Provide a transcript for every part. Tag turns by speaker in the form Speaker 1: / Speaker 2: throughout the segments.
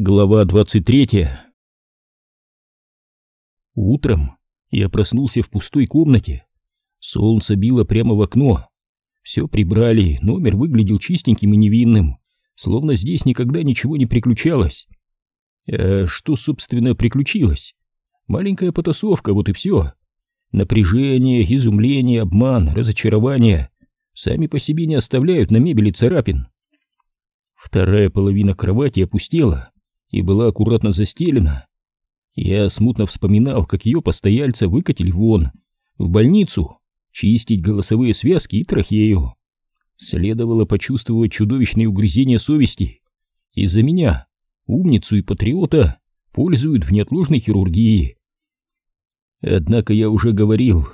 Speaker 1: Глава 23 Утром я проснулся в пустой комнате. Солнце било прямо в окно. Все прибрали, номер выглядел чистеньким и невинным, словно здесь никогда ничего не приключалось. А что, собственно, приключилось? Маленькая потасовка, вот и все. Напряжение, изумление, обман, разочарование сами по себе не оставляют на мебели царапин. Вторая половина кровати опустела, и была аккуратно застелена. Я смутно вспоминал, как ее постояльца выкатили вон, в больницу, чистить голосовые связки и трахею. Следовало почувствовать чудовищные угрызения совести. Из-за меня, умницу и патриота, пользуют в неотложной хирургии. Однако я уже говорил,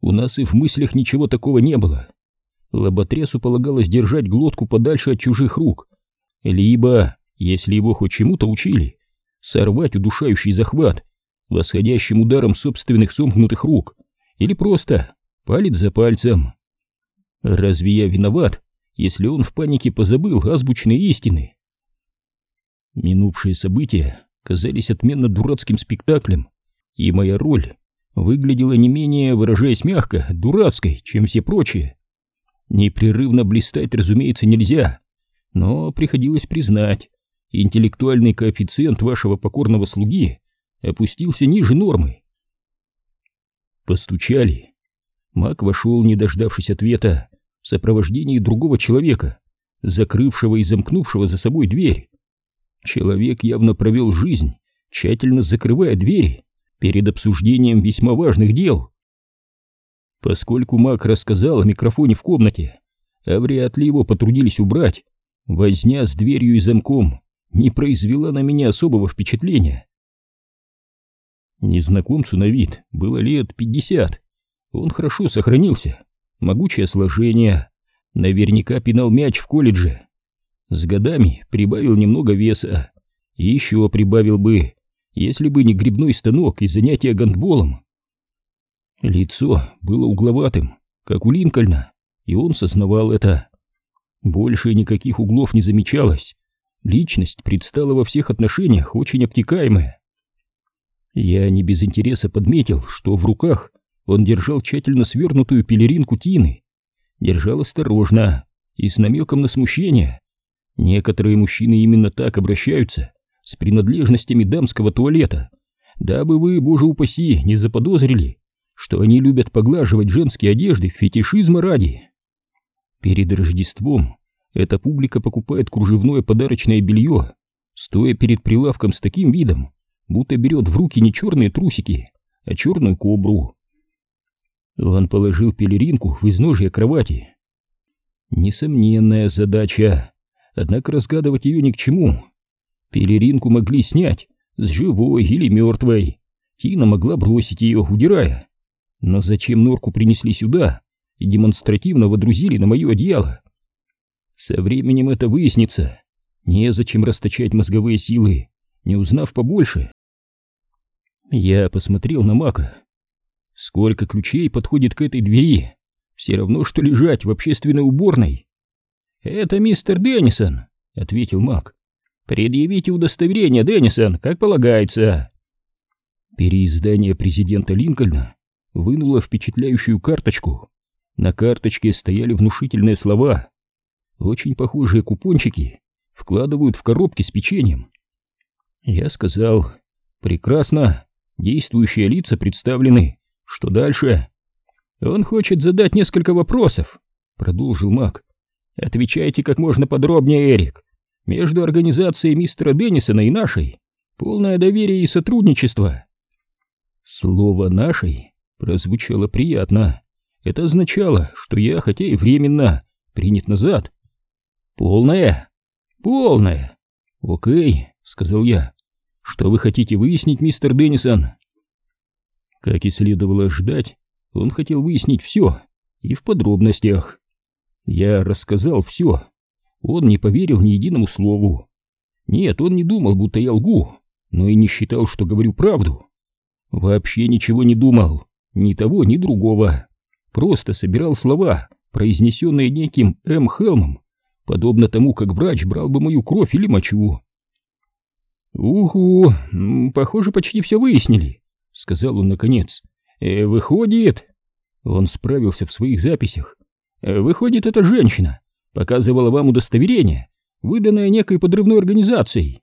Speaker 1: у нас и в мыслях ничего такого не было. Лоботрясу полагалось держать глотку подальше от чужих рук, либо если его хоть чему-то учили, сорвать удушающий захват восходящим ударом собственных сомкнутых рук или просто палец за пальцем. Разве я виноват, если он в панике позабыл азбучные истины? Минувшие события казались отменно дурацким спектаклем, и моя роль выглядела не менее, выражаясь мягко, дурацкой, чем все прочие. Непрерывно блистать, разумеется, нельзя, но приходилось признать, интеллектуальный коэффициент вашего покорного слуги опустился ниже нормы. Постучали. Маг вошел, не дождавшись ответа, в сопровождении другого человека, закрывшего и замкнувшего за собой дверь. Человек явно провел жизнь, тщательно закрывая двери перед обсуждением весьма важных дел. Поскольку маг рассказал о микрофоне в комнате, а вряд ли его потрудились убрать, возня с дверью и замком не произвела на меня особого впечатления. Незнакомцу на вид было лет пятьдесят. Он хорошо сохранился, могучее сложение, наверняка пинал мяч в колледже. С годами прибавил немного веса, и еще прибавил бы, если бы не грибной станок и занятия гандболом. Лицо было угловатым, как у Линкольна, и он сознавал это. Больше никаких углов не замечалось, Личность предстала во всех отношениях очень обтекаемая. Я не без интереса подметил, что в руках он держал тщательно свернутую пелеринку Тины. Держал осторожно и с намеком на смущение. Некоторые мужчины именно так обращаются с принадлежностями дамского туалета, дабы вы, боже упаси, не заподозрили, что они любят поглаживать женские одежды фетишизма ради. Перед Рождеством эта публика покупает кружевное подарочное белье, стоя перед прилавком с таким видом, будто берет в руки не черные трусики, а черную кобру. Он положил пелеринку в изножье кровати. Несомненная задача, однако разгадывать ее ни к чему. Пелеринку могли снять с живой или мертвой. Тина могла бросить ее, удирая. Но зачем норку принесли сюда и демонстративно водрузили на мое одеяло? Со временем это выяснится. Незачем расточать мозговые силы, не узнав побольше. Я посмотрел на Мака. Сколько ключей подходит к этой двери? Все равно, что лежать в общественной уборной. «Это мистер Деннисон», — ответил Мак. «Предъявите удостоверение, Деннисон, как полагается». Переиздание президента Линкольна вынуло впечатляющую карточку. На карточке стояли внушительные слова очень похожие купончики вкладывают в коробки с печеньем. Я сказал, прекрасно, действующие лица представлены. Что дальше? Он хочет задать несколько вопросов, продолжил Мак. Отвечайте как можно подробнее, Эрик. Между организацией мистера Деннисона и нашей полное доверие и сотрудничество. Слово «нашей» прозвучало приятно. Это означало, что я, хотя и временно, принят назад, «Полная?» «Полная!» «Окей», — сказал я. «Что вы хотите выяснить, мистер Деннисон?» Как и следовало ожидать, он хотел выяснить все, и в подробностях. Я рассказал все. Он не поверил ни единому слову. Нет, он не думал, будто я лгу, но и не считал, что говорю правду. Вообще ничего не думал, ни того, ни другого. Просто собирал слова, произнесенные неким М. Хелмом, подобно тому, как врач брал бы мою кровь или мочу. «Угу, похоже, почти все выяснили», — сказал он наконец. «Э, «Выходит...» Он справился в своих записях. «Э, «Выходит, эта женщина показывала вам удостоверение, выданное некой подрывной организацией».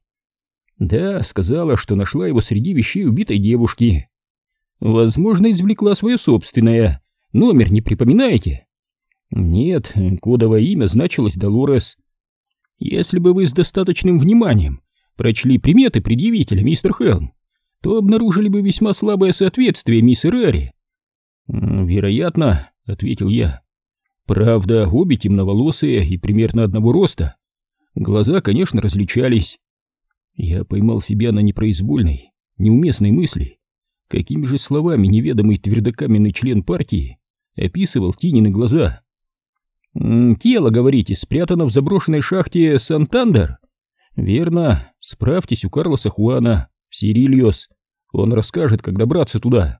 Speaker 1: «Да, сказала, что нашла его среди вещей убитой девушки. Возможно, извлекла свое собственное. Номер не припоминаете?» «Нет, кодовое имя значилось Долорес. Если бы вы с достаточным вниманием прочли приметы предъявителя, мистер Хелм, то обнаружили бы весьма слабое соответствие мисс Эрари. «Вероятно», — ответил я. «Правда, обе темноволосые и примерно одного роста. Глаза, конечно, различались. Я поймал себя на непроизвольной, неуместной мысли. Какими же словами неведомый твердокаменный член партии описывал Тинины глаза? «Тело, говорите, спрятано в заброшенной шахте Сантандер?» «Верно. Справьтесь у Карлоса Хуана, Сирильос. Он расскажет, как добраться туда.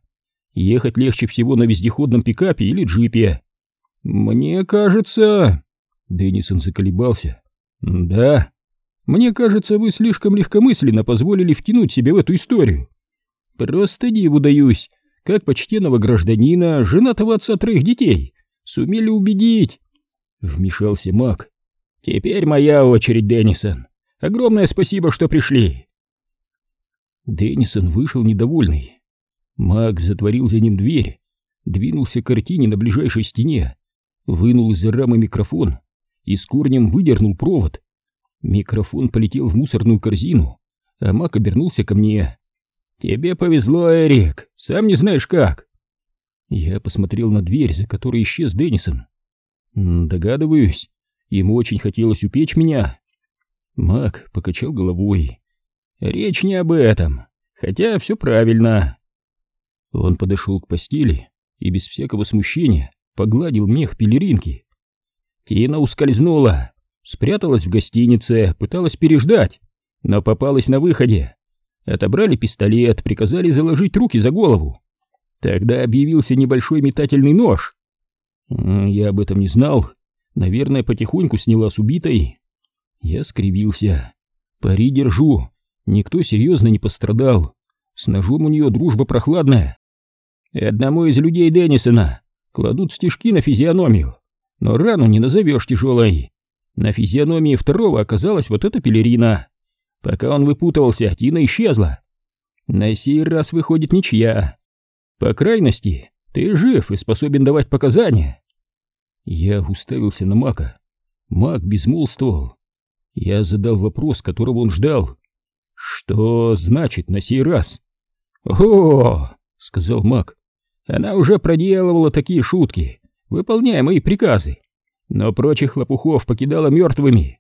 Speaker 1: Ехать легче всего на вездеходном пикапе или джипе». «Мне кажется...» Деннисон заколебался. «Да. Мне кажется, вы слишком легкомысленно позволили втянуть себя в эту историю. Просто диву даюсь, как почтенного гражданина, женатого отца троих детей, сумели убедить, Вмешался маг. «Теперь моя очередь, Деннисон. Огромное спасибо, что пришли!» Деннисон вышел недовольный. Маг затворил за ним дверь, двинулся к картине на ближайшей стене, вынул из-за рамы микрофон и с корнем выдернул провод. Микрофон полетел в мусорную корзину, а маг обернулся ко мне. «Тебе повезло, Эрик, сам не знаешь как!» Я посмотрел на дверь, за которой исчез Деннисон. «Догадываюсь, ему очень хотелось упечь меня». Мак покачал головой. «Речь не об этом, хотя все правильно». Он подошел к постели и без всякого смущения погладил мех пелеринки. Тина ускользнула, спряталась в гостинице, пыталась переждать, но попалась на выходе. Отобрали пистолет, приказали заложить руки за голову. Тогда объявился небольшой метательный нож, я об этом не знал. Наверное, потихоньку сняла с убитой. Я скривился. Пари держу. Никто серьезно не пострадал. С ножом у нее дружба прохладная. Одному из людей Деннисона кладут стежки на физиономию. Но рану не назовешь тяжелой. На физиономии второго оказалась вот эта пелерина. Пока он выпутывался, Тина исчезла. На сей раз выходит ничья. По крайности, ты жив и способен давать показания. Я уставился на Мака. Мак безмолвствовал. Я задал вопрос, которого он ждал. Что значит на сей раз? О, сказал Мак. Она уже проделывала такие шутки, выполняя мои приказы. Но прочих лопухов покидала мертвыми.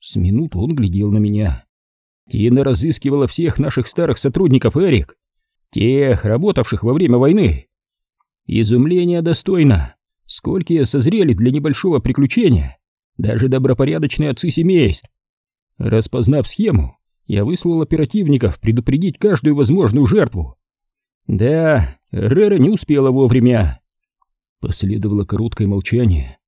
Speaker 1: С минуту он глядел на меня. Тина разыскивала всех наших старых сотрудников, Эрик. Тех, работавших во время войны. Изумление достойно. Сколькие созрели для небольшого приключения. Даже добропорядочные отцы семейств. Распознав схему, я выслал оперативников предупредить каждую возможную жертву. Да, Рера не успела вовремя. Последовало короткое молчание.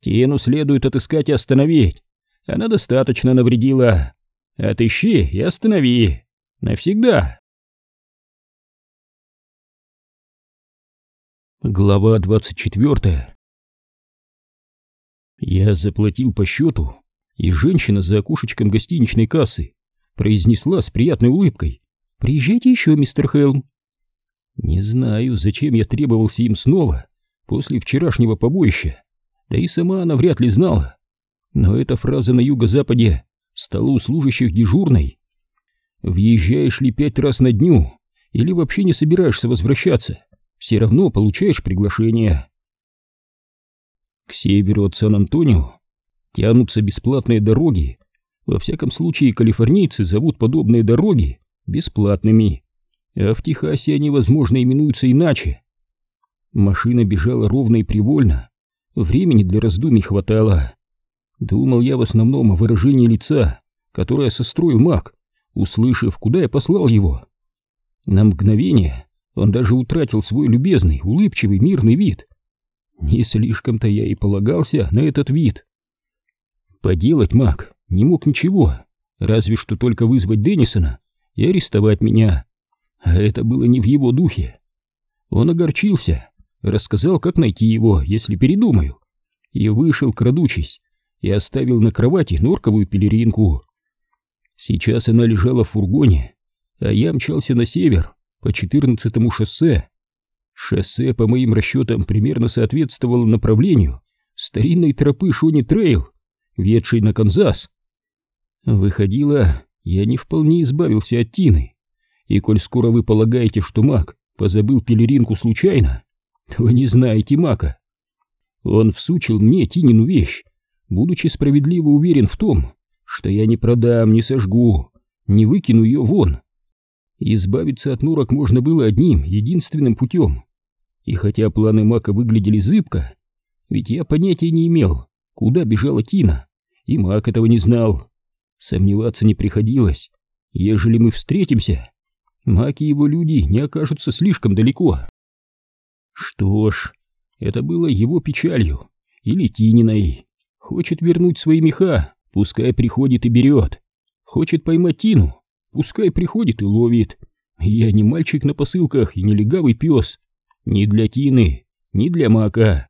Speaker 1: Тину следует отыскать и остановить. Она достаточно навредила. Отыщи и останови. Навсегда. Глава 24 Я заплатил по счету, и женщина за окошечком гостиничной кассы произнесла с приятной улыбкой «Приезжайте еще, мистер Хелм». Не знаю, зачем я требовался им снова после вчерашнего побоища, да и сама она вряд ли знала. Но эта фраза на юго-западе стала у служащих дежурной. Въезжаешь ли пять раз на дню или вообще не собираешься возвращаться? Все равно получаешь приглашение. К северу от Сан-Антонио тянутся бесплатные дороги. Во всяком случае, калифорнийцы зовут подобные дороги бесплатными, а в Техасе они, возможно, именуются иначе. Машина бежала ровно и привольно, времени для раздумий хватало. Думал я в основном о выражении лица, которое состроил маг, услышав, куда я послал его. На мгновение он даже утратил свой любезный, улыбчивый, мирный вид. Не слишком-то я и полагался на этот вид. Поделать маг не мог ничего, разве что только вызвать Деннисона и арестовать меня. А это было не в его духе. Он огорчился, рассказал, как найти его, если передумаю, и вышел, крадучись, и оставил на кровати норковую пелеринку. Сейчас она лежала в фургоне, а я мчался на север, по 14-му шоссе. Шоссе, по моим расчетам, примерно соответствовало направлению старинной тропы Шони Трейл, ведшей на Канзас. Выходило, я не вполне избавился от Тины, и коль скоро вы полагаете, что маг позабыл пелеринку случайно, то вы не знаете мака. Он всучил мне Тинину вещь, будучи справедливо уверен в том, что я не продам, не сожгу, не выкину ее вон. Избавиться от норок можно было одним, единственным путем. И хотя планы Мака выглядели зыбко, ведь я понятия не имел, куда бежала Тина, и Мак этого не знал. Сомневаться не приходилось. Ежели мы встретимся, Мак и его люди не окажутся слишком далеко. Что ж, это было его печалью, или Тининой. Хочет вернуть свои меха, пускай приходит и берет. Хочет поймать Тину, пускай приходит и ловит. Я не мальчик на посылках и не легавый пес. Ни для Тины, ни для Мака.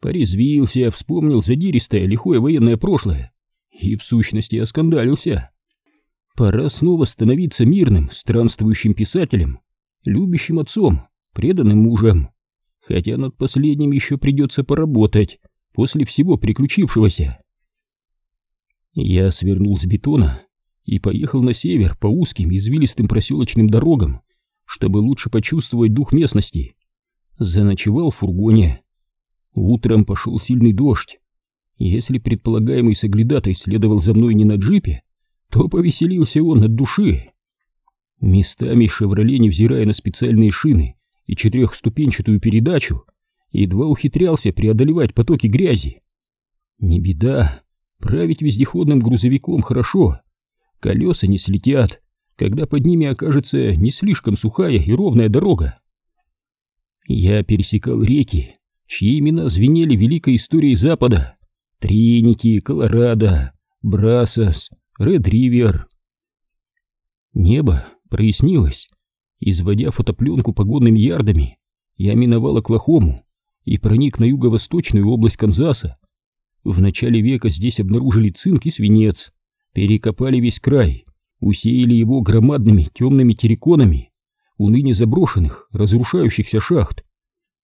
Speaker 1: Порезвился, вспомнил задиристое лихое военное прошлое и в сущности оскандалился. Пора снова становиться мирным, странствующим писателем, любящим отцом, преданным мужем. Хотя над последним еще придется поработать после всего приключившегося. Я свернул с бетона и поехал на север по узким извилистым проселочным дорогам, чтобы лучше почувствовать дух местности. Заночевал в фургоне. Утром пошел сильный дождь. Если предполагаемый соглядатай следовал за мной не на джипе, то повеселился он от души. Местами «Шевроле», невзирая на специальные шины и четырехступенчатую передачу, едва ухитрялся преодолевать потоки грязи. Не беда, править вездеходным грузовиком хорошо, колеса не слетят, когда под ними окажется не слишком сухая и ровная дорога. Я пересекал реки, чьи имена звенели великой историей Запада. Тринити, Колорадо, Брасос, Ред-Ривер. Небо прояснилось. Изводя фотопленку погодными ярдами, я миновал Оклахому, и проник на юго-восточную область Канзаса. В начале века здесь обнаружили цинк и свинец, перекопали весь край, усеяли его громадными темными терриконами у ныне заброшенных, разрушающихся шахт.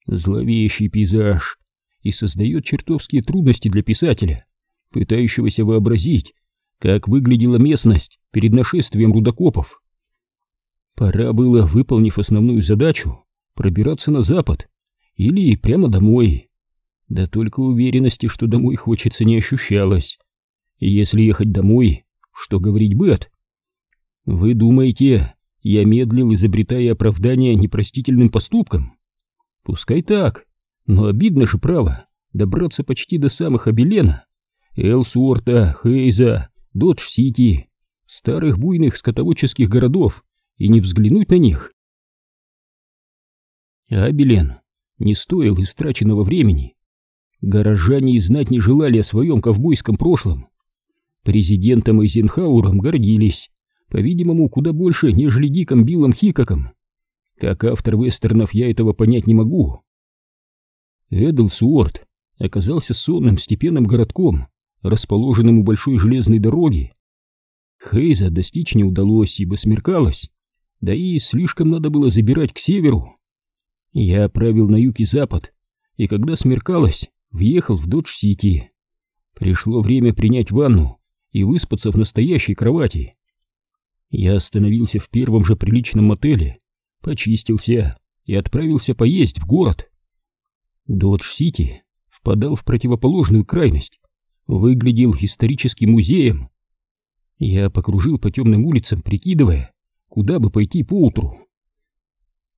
Speaker 1: Зловещий пейзаж и создает чертовские трудности для писателя, пытающегося вообразить, как выглядела местность перед нашествием рудокопов. Пора было, выполнив основную задачу, пробираться на запад, или прямо домой. Да только уверенности, что домой хочется, не ощущалось. И если ехать домой, что говорить Бет? Вы думаете, я медлил, изобретая оправдание непростительным поступкам? Пускай так, но обидно же право добраться почти до самых Абелена, Элсуорта, Хейза, Додж-Сити, старых буйных скотоводческих городов и не взглянуть на них. Абелен не стоил истраченного времени. Горожане и знать не желали о своем ковбойском прошлом. Президентом Эйзенхауэром гордились, по-видимому, куда больше, нежели Диком Биллом Хикоком. Как автор вестернов я этого понять не могу. Эдлсуорт оказался сонным степенным городком, расположенным у большой железной дороги. Хейза достичь не удалось, ибо смеркалось, да и слишком надо было забирать к северу. Я правил на юг и запад, и когда смеркалось, въехал в Додж-Сити. Пришло время принять ванну и выспаться в настоящей кровати. Я остановился в первом же приличном мотеле, почистился и отправился поесть в город. Додж-Сити впадал в противоположную крайность, выглядел историческим музеем. Я покружил по темным улицам, прикидывая, куда бы пойти поутру.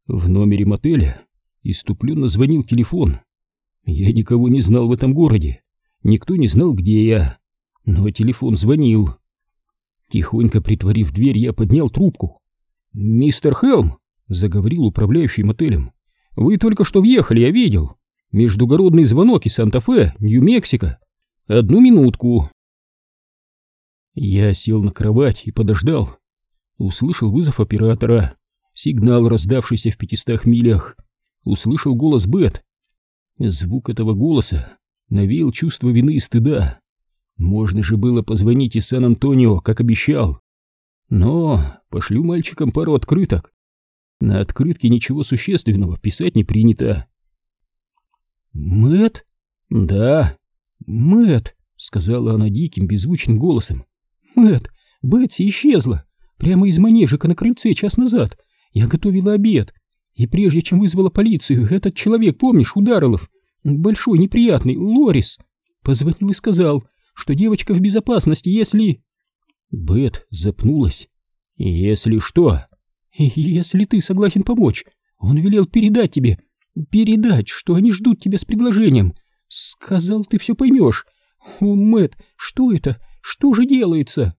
Speaker 1: В номере мотеля иступленно звонил телефон. Я никого не знал в этом городе, никто не знал, где я, но телефон звонил. Тихонько притворив дверь, я поднял трубку. «Мистер Хелм», — заговорил управляющий мотелем, — «вы только что въехали, я видел. Междугородный звонок из Санта-Фе, Нью-Мексико. Одну минутку». Я сел на кровать и подождал. Услышал вызов оператора, сигнал, раздавшийся в пятистах милях. Услышал голос Бет. Звук этого голоса навеял чувство вины и стыда. Можно же было позвонить из Сан-Антонио, как обещал. Но пошлю мальчикам пару открыток. На открытке ничего существенного писать не принято. Мэт? Да. Мэт, сказала она диким, беззвучным голосом. Мэт, Бетси исчезла. Прямо из манежика на крыльце час назад. Я готовила обед. И прежде чем вызвала полицию, этот человек, помнишь, Ударолов, большой, неприятный, Лорис, позвонил и сказал, что девочка в безопасности, если... Бет запнулась. «Если что?» «Если ты согласен помочь, он велел передать тебе, передать, что они ждут тебя с предложением. Сказал, ты все поймешь. О, Мэтт, что это? Что же делается?»